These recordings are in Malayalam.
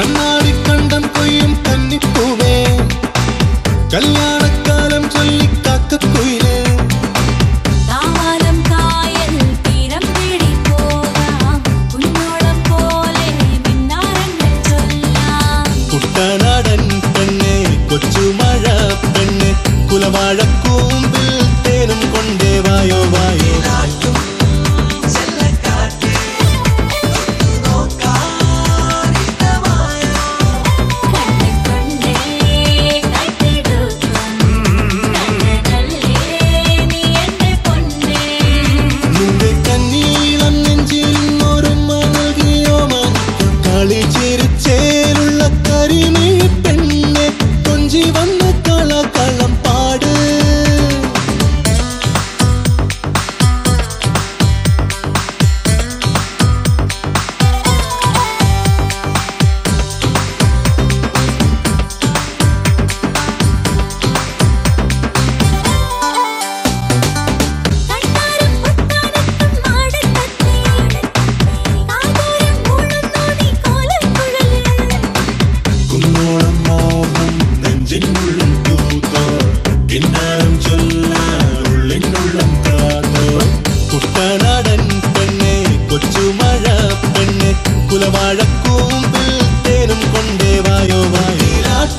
കണ്ണാടിക്കണ്ടം കൊയ്യും കന്നിപ്പൂവേ. കല്യാണക്കാലം ചൊല്ലി. കാക്കക്കുയിലേ കുട്ടനാടൻ പെണ്ണെ കൊച്ചു മഴ പെണ്ണ് കുലവാഴക്കു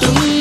तुम